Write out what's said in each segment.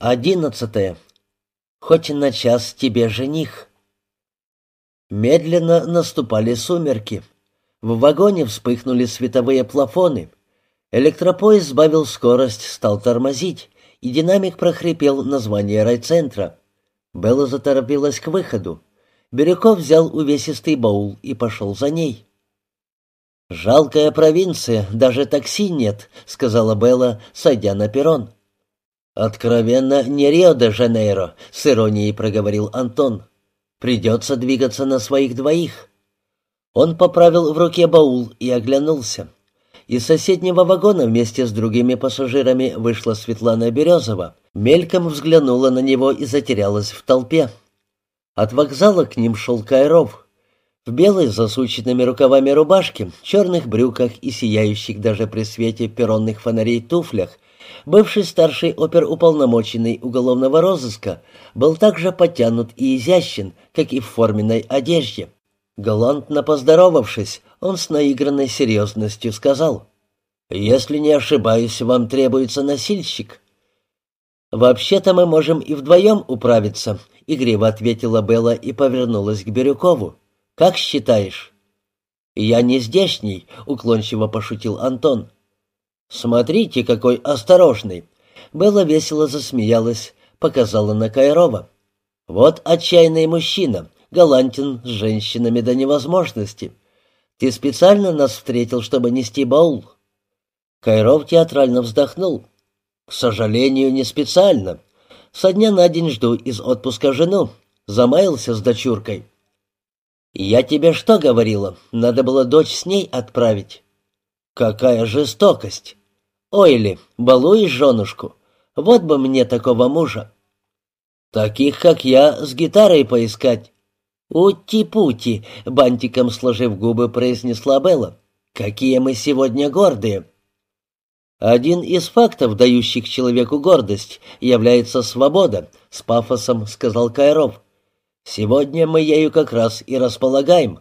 Одиннадцатое. Хоть на час тебе жених. Медленно наступали сумерки. В вагоне вспыхнули световые плафоны. Электропоезд сбавил скорость, стал тормозить, и динамик прохрипел название райцентра. Белла заторопилась к выходу. Бирюков взял увесистый баул и пошел за ней. «Жалкая провинция, даже такси нет», — сказала Белла, сойдя на перрон. «Откровенно не Рио-де-Жанейро», — с иронией проговорил Антон. «Придется двигаться на своих двоих». Он поправил в руке баул и оглянулся. Из соседнего вагона вместе с другими пассажирами вышла Светлана Березова, мельком взглянула на него и затерялась в толпе. От вокзала к ним шел Кайров. В белой засученными рукавами рубашке, черных брюках и сияющих даже при свете перронных фонарей туфлях, бывший старший оперуполномоченный уголовного розыска был так же подтянут и изящен, как и в форменной одежде. Галантно поздоровавшись, он с наигранной серьезностью сказал, «Если не ошибаюсь, вам требуется носильщик». «Вообще-то мы можем и вдвоем управиться», — игриво ответила Белла и повернулась к Бирюкову. «Как считаешь?» «Я не здешний», — уклончиво пошутил Антон. «Смотрите, какой осторожный!» Белла весело засмеялась, показала на Кайрова. «Вот отчаянный мужчина, галантен с женщинами до невозможности. Ты специально нас встретил, чтобы нести баул?» Кайров театрально вздохнул. «К сожалению, не специально. Со дня на день жду из отпуска жену. Замаялся с дочуркой». «Я тебе что говорила? Надо было дочь с ней отправить». «Какая жестокость! Ой ли, балуешь женушку? Вот бы мне такого мужа!» «Таких, как я, с гитарой поискать». «Ути-пути!» — бантиком сложив губы, произнесла Белла. «Какие мы сегодня гордые!» «Один из фактов, дающих человеку гордость, является свобода», — с пафосом сказал Кайров. «Сегодня мы ею как раз и располагаем».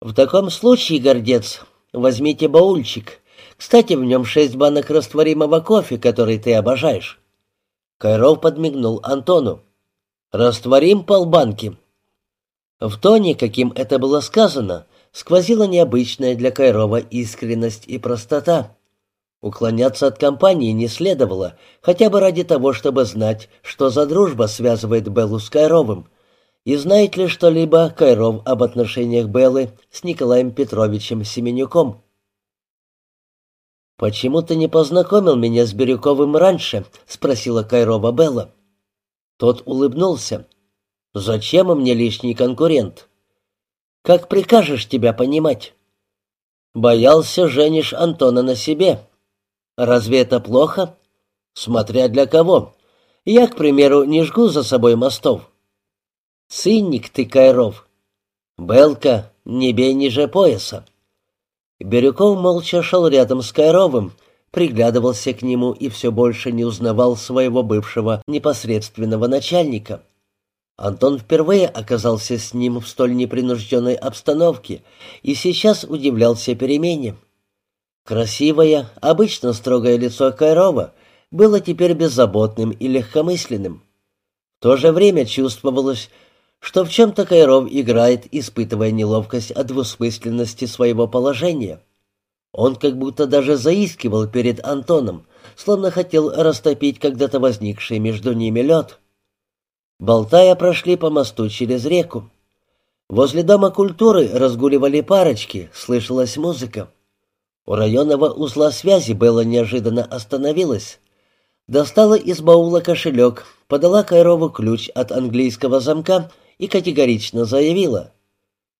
«В таком случае, гордец, возьмите баульчик. Кстати, в нем шесть банок растворимого кофе, который ты обожаешь». Кайров подмигнул Антону. «Растворим полбанки». В тоне, каким это было сказано, сквозила необычная для Кайрова искренность и простота. Уклоняться от компании не следовало, хотя бы ради того, чтобы знать, что за дружба связывает Беллу с Кайровым, и знает ли что-либо Кайров об отношениях Беллы с Николаем Петровичем Семенюком. «Почему ты не познакомил меня с Бирюковым раньше?» — спросила Кайрова Белла. Тот улыбнулся. «Зачем мне лишний конкурент?» «Как прикажешь тебя понимать?» «Боялся, женишь Антона на себе», Разве это плохо? Смотря для кого. Я, к примеру, не жгу за собой мостов. Цинник ты, Кайров. Белка, не бей ниже пояса. Бирюков молча шел рядом с Кайровым, приглядывался к нему и все больше не узнавал своего бывшего непосредственного начальника. Антон впервые оказался с ним в столь непринужденной обстановке и сейчас удивлялся перемене. Красивое, обычно строгое лицо Кайрова было теперь беззаботным и легкомысленным. В то же время чувствовалось, что в чем-то Кайров играет, испытывая неловкость от двусмысленности своего положения. Он как будто даже заискивал перед Антоном, словно хотел растопить когда-то возникший между ними лед. Болтая, прошли по мосту через реку. Возле Дома культуры разгуливали парочки, слышалась музыка. У районного узла связи Белла неожиданно остановилась. Достала из баула кошелек, подала Кайрову ключ от английского замка и категорично заявила.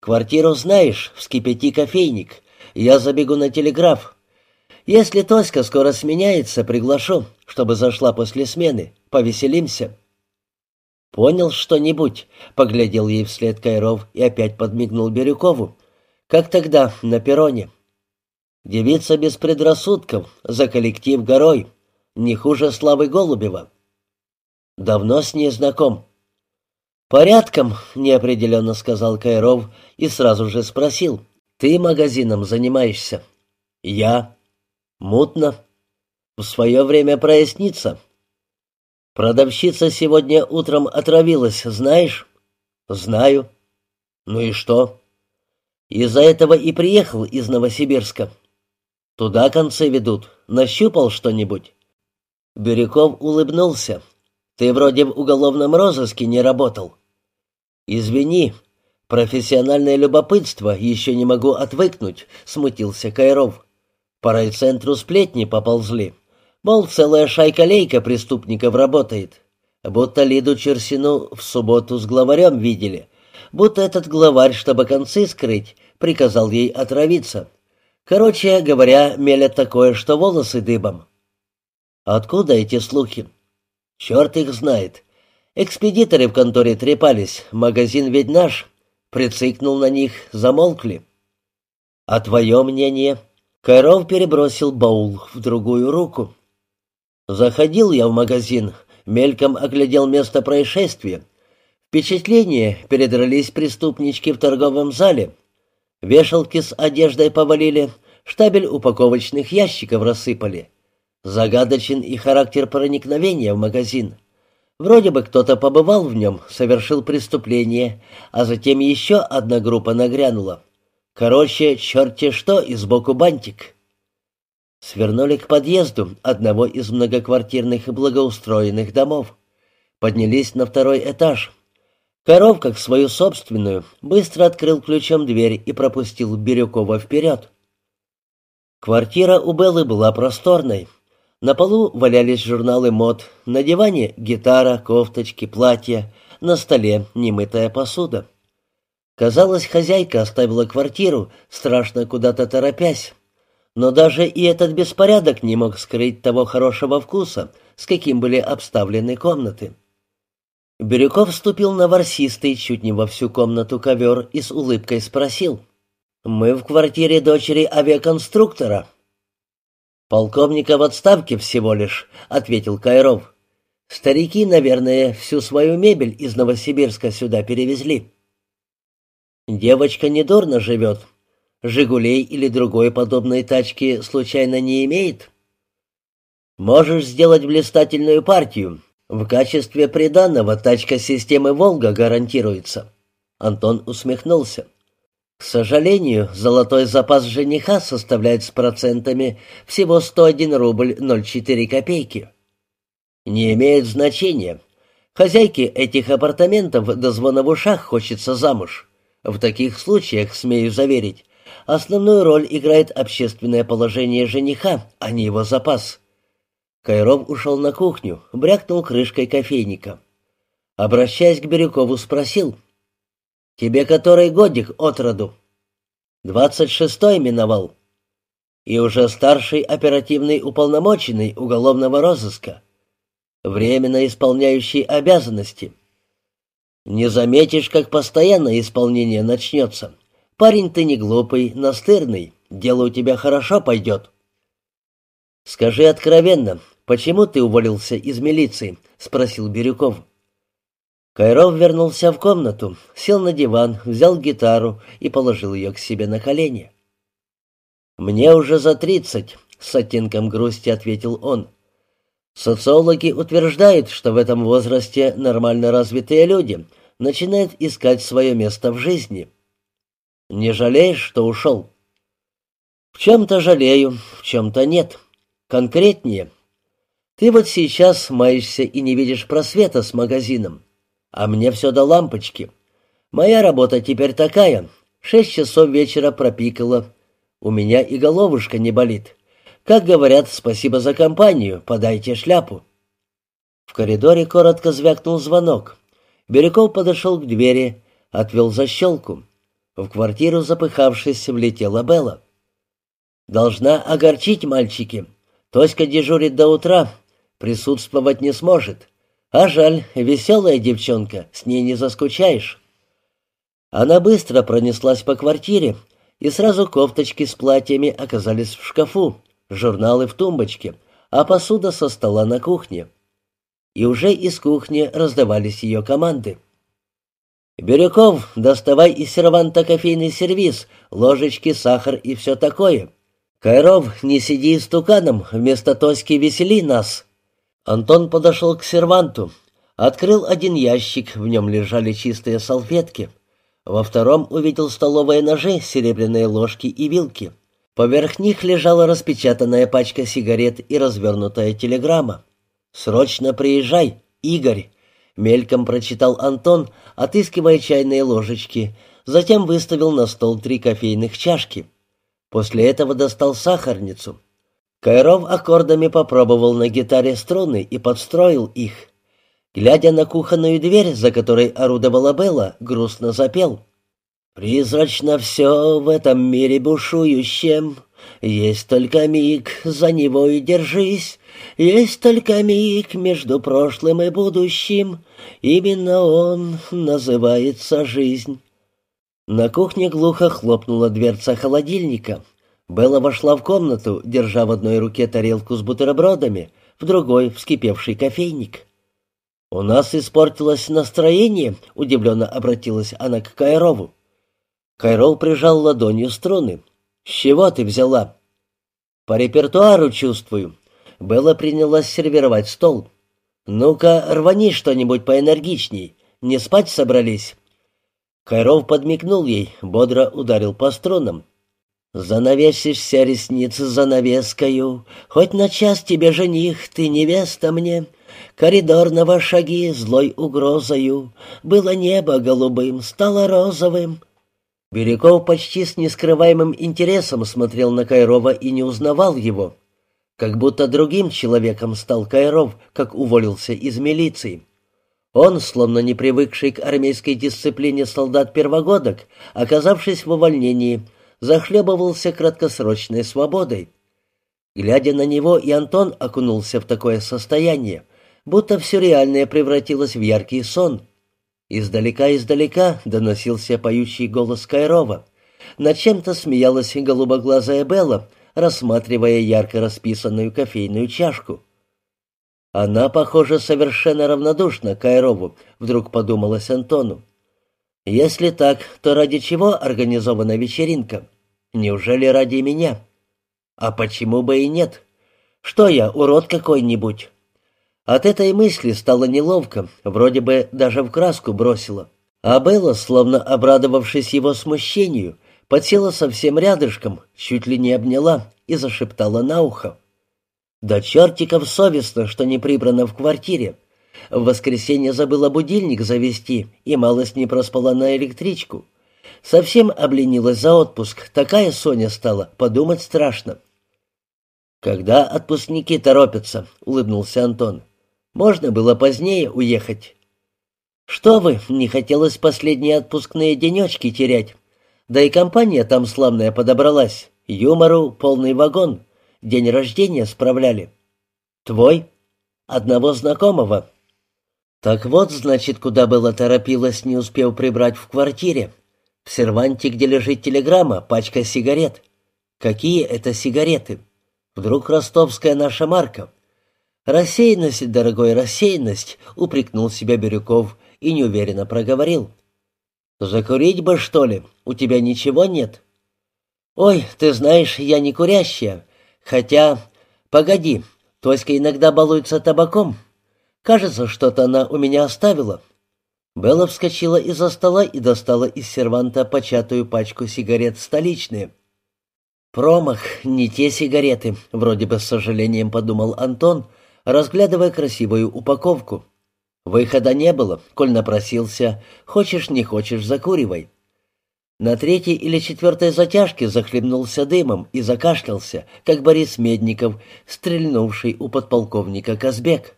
«Квартиру знаешь, вскипяти кофейник. Я забегу на телеграф. Если Тоська скоро сменяется, приглашу, чтобы зашла после смены. Повеселимся». «Понял что-нибудь?» — поглядел ей вслед Кайров и опять подмигнул Бирюкову. «Как тогда, на перроне?» Девица без предрассудков, за коллектив горой, не хуже Славы Голубева. Давно с ней знаком. «Порядком», — неопределенно сказал Кайров и сразу же спросил. «Ты магазином занимаешься?» «Я». «Мутно. В свое время прояснится». Продавщица сегодня утром отравилась, знаешь? Знаю. Ну и что? Из-за этого и приехал из Новосибирска. Туда концы ведут. Нащупал что-нибудь? Бирюков улыбнулся. Ты вроде в уголовном розыске не работал. Извини, профессиональное любопытство еще не могу отвыкнуть, смутился Кайров. По райцентру сплетни поползли. Мол, целая шайка-лейка преступников работает. Будто Лиду Черсину в субботу с главарем видели. Будто этот главарь, чтобы концы скрыть, приказал ей отравиться. Короче говоря, мелят такое, что волосы дыбом. Откуда эти слухи? Черт их знает. Экспедиторы в конторе трепались, магазин ведь наш. Прицикнул на них, замолкли. А твое мнение? Кайров перебросил баул в другую руку. Заходил я в магазин, мельком оглядел место происшествия. Впечатление, передрались преступнички в торговом зале. Вешалки с одеждой повалили, штабель упаковочных ящиков рассыпали. Загадочен и характер проникновения в магазин. Вроде бы кто-то побывал в нем, совершил преступление, а затем еще одна группа нагрянула. Короче, черти что и сбоку бантик. Свернули к подъезду одного из многоквартирных и благоустроенных домов. Поднялись на второй этаж. Коров, как свою собственную, быстро открыл ключом дверь и пропустил Бирюкова вперед. Квартира у Беллы была просторной. На полу валялись журналы мод, на диване гитара, кофточки, платья, на столе немытая посуда. Казалось, хозяйка оставила квартиру, страшно куда-то торопясь. Но даже и этот беспорядок не мог скрыть того хорошего вкуса, с каким были обставлены комнаты. Бирюков вступил на ворсистый, чуть не во всю комнату ковер и с улыбкой спросил. «Мы в квартире дочери авиаконструктора». «Полковника в отставке всего лишь», — ответил Кайров. «Старики, наверное, всю свою мебель из Новосибирска сюда перевезли». «Девочка недурно живет», «Жигулей» или другой подобной тачки случайно не имеет? Можешь сделать блистательную партию. В качестве приданного тачка системы «Волга» гарантируется. Антон усмехнулся. К сожалению, золотой запас жениха составляет с процентами всего 101 рубль 04 копейки. Не имеет значения. Хозяйке этих апартаментов до звона в ушах хочется замуж. В таких случаях, смею заверить, Основную роль играет общественное положение жениха, а не его запас. Кайров ушел на кухню, брякнул крышкой кофейника. Обращаясь к Бирюкову, спросил. «Тебе который годик от роду?» «Двадцать шестой миновал. И уже старший оперативный уполномоченный уголовного розыска. Временно исполняющий обязанности. Не заметишь, как постоянное исполнение начнется. Парень ты не глупый, настырный, дело у тебя хорошо пойдет. Скажи откровенно, почему ты уволился из милиции? Спросил Бирюков. Кайров вернулся в комнату, сел на диван, взял гитару и положил ее к себе на колени. «Мне уже за тридцать», — с оттенком грусти ответил он. «Социологи утверждают, что в этом возрасте нормально развитые люди начинают искать свое место в жизни». Не жалеешь, что ушел?» «В чем-то жалею, в чем-то нет. Конкретнее. Ты вот сейчас маешься и не видишь просвета с магазином, а мне все до лампочки. Моя работа теперь такая. Шесть часов вечера пропикала. У меня и головушка не болит. Как говорят, спасибо за компанию, подайте шляпу». В коридоре коротко звякнул звонок. Бирюков подошел к двери, отвел защелку. В квартиру, запыхавшись, влетела Белла. «Должна огорчить мальчики. Тоська дежурит до утра, присутствовать не сможет. А жаль, веселая девчонка, с ней не заскучаешь». Она быстро пронеслась по квартире, и сразу кофточки с платьями оказались в шкафу, журналы в тумбочке, а посуда со стола на кухне. И уже из кухни раздавались ее команды. «Бирюков, доставай из серванта кофейный сервиз, ложечки, сахар и все такое. Кайров, не сиди стуканом, вместо Тоськи весели нас». Антон подошел к серванту, открыл один ящик, в нем лежали чистые салфетки. Во втором увидел столовые ножи, серебряные ложки и вилки. Поверх них лежала распечатанная пачка сигарет и развернутая телеграмма. «Срочно приезжай, Игорь!» — мельком прочитал Антон, отыскивая чайные ложечки, затем выставил на стол три кофейных чашки. После этого достал сахарницу. Кайров аккордами попробовал на гитаре струны и подстроил их. Глядя на кухонную дверь, за которой орудовала Белла, грустно запел — Призрачно все в этом мире бушующем, Есть только миг, за него и держись, Есть только миг между прошлым и будущим, Именно он называется жизнь. На кухне глухо хлопнула дверца холодильника. Белла вошла в комнату, держа в одной руке тарелку с бутербродами, в другой — вскипевший кофейник. «У нас испортилось настроение», — удивленно обратилась она к Кайрову. Кайрол прижал ладонью струны. «С чего ты взяла?» «По репертуару чувствую». Белла принялась сервировать стол. «Ну-ка, рвани что-нибудь поэнергичней. Не спать собрались?» Кайров подмигнул ей, бодро ударил по струнам. «Занавесишься ресницы занавескою, Хоть на час тебе жених, ты невеста мне, Коридорного шаги злой угрозою, Было небо голубым, стало розовым, Бирюков почти с нескрываемым интересом смотрел на Кайрова и не узнавал его. Как будто другим человеком стал Кайров, как уволился из милиции. Он, словно не привыкший к армейской дисциплине солдат-первогодок, оказавшись в увольнении, захлебывался краткосрочной свободой. Глядя на него, и Антон окунулся в такое состояние, будто все реальное превратилось в яркий сон — Издалека-издалека доносился поющий голос Кайрова. Над чем-то смеялась голубоглазая Белла, рассматривая ярко расписанную кофейную чашку. Она, похоже, совершенно равнодушна Кайрову, вдруг подумалось Антону. Если так, то ради чего организована вечеринка? Неужели ради меня? А почему бы и нет? Что я, урод какой-нибудь? От этой мысли стало неловко, вроде бы даже в краску бросила. А Белла, словно обрадовавшись его смущению, подсела совсем рядышком, чуть ли не обняла и зашептала на ухо. «Да чертиков совестно, что не прибрано в квартире. В воскресенье забыла будильник завести и малость не проспала на электричку. Совсем обленилась за отпуск, такая Соня стала, подумать страшно». «Когда отпускники торопятся?» — улыбнулся Антон. Можно было позднее уехать. Что вы, не хотелось последние отпускные денечки терять. Да и компания там славная подобралась. Юмору полный вагон. День рождения справляли. Твой? Одного знакомого. Так вот, значит, куда было торопилась, не успев прибрать в квартире. В серванте, где лежит телеграмма, пачка сигарет. Какие это сигареты? Вдруг ростовская наша марка? «Рассеянность, дорогой, рассеянность», — упрекнул себя Бирюков и неуверенно проговорил. «Закурить бы, что ли? У тебя ничего нет?» «Ой, ты знаешь, я не курящая. Хотя... Погоди, Тоська иногда балуется табаком. Кажется, что-то она у меня оставила». Белла вскочила из-за стола и достала из серванта початую пачку сигарет столичные. «Промах, не те сигареты», — вроде бы с сожалением подумал Антон, — разглядывая красивую упаковку. Выхода не было, коль напросился, хочешь не хочешь, закуривай. На третьей или четвертой затяжке захлебнулся дымом и закашлялся, как Борис Медников, стрельнувший у подполковника Казбек.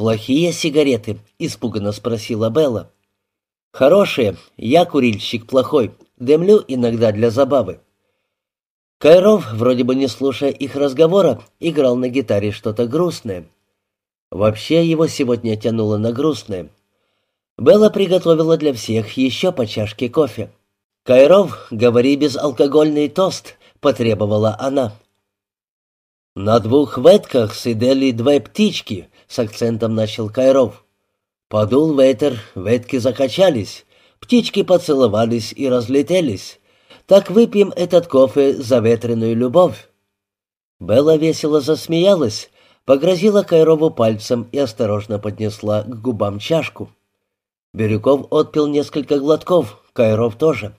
«Плохие сигареты?» — испуганно спросила Белла. «Хорошие. Я курильщик плохой. Дымлю иногда для забавы. Кайров, вроде бы не слушая их разговора, играл на гитаре что-то грустное. Вообще его сегодня тянуло на грустное. Белла приготовила для всех еще по чашке кофе. «Кайров, говори безалкогольный тост», — потребовала она. «На двух ветках сидели две птички», — с акцентом начал Кайров. Подул ветер, ветки закачались, птички поцеловались и разлетелись. Так выпьем этот кофе за ветреную любовь». Белла весело засмеялась, Погрозила Кайрову пальцем и осторожно поднесла к губам чашку. Бирюков отпил несколько глотков, Кайров тоже.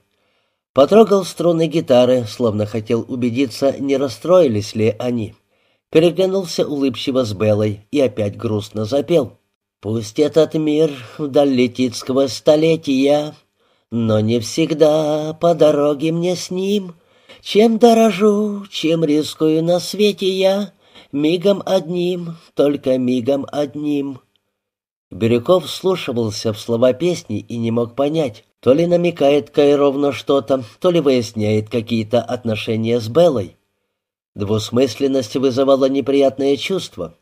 Потрогал струны гитары, словно хотел убедиться, не расстроились ли они. Переглянулся улыбчиво с Белой и опять грустно запел. «Пусть этот мир вдаль летит сквозь столетия, но не всегда по дороге мне с ним. Чем дорожу, чем рискую на свете я, мигом одним, только мигом одним». Бирюков вслушивался в слова песни и не мог понять, то ли намекает Кайров на что-то, то ли выясняет какие-то отношения с Беллой. Двусмысленность вызывала неприятное чувство.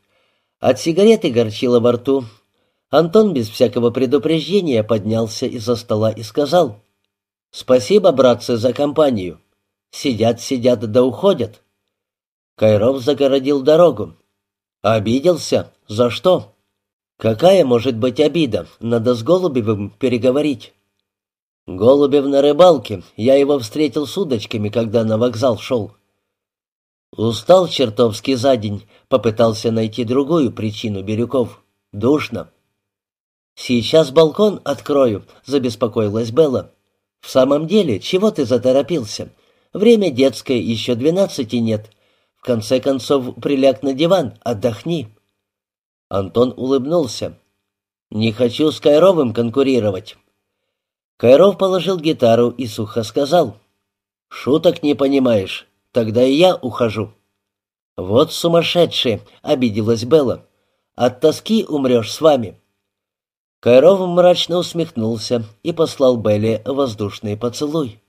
От сигареты горчило во рту. Антон без всякого предупреждения поднялся из-за стола и сказал, «Спасибо, братцы, за компанию. Сидят, сидят, да уходят». Кайров загородил дорогу. «Обиделся? За что?» «Какая может быть обида? Надо с Голубевым переговорить». «Голубев на рыбалке. Я его встретил с удочками, когда на вокзал шел». «Устал чертовски за день», — попытался найти другую причину Бирюков. «Душно». «Сейчас балкон открою», — забеспокоилась Белла. «В самом деле, чего ты заторопился? Время детское, еще двенадцати нет. В конце концов, приляг на диван, отдохни». Антон улыбнулся. «Не хочу с Кайровым конкурировать». Кайров положил гитару и сухо сказал. «Шуток не понимаешь, тогда и я ухожу». «Вот сумасшедшие!» — обиделась Белла. «От тоски умрешь с вами». Кайров мрачно усмехнулся и послал Белле воздушный поцелуй.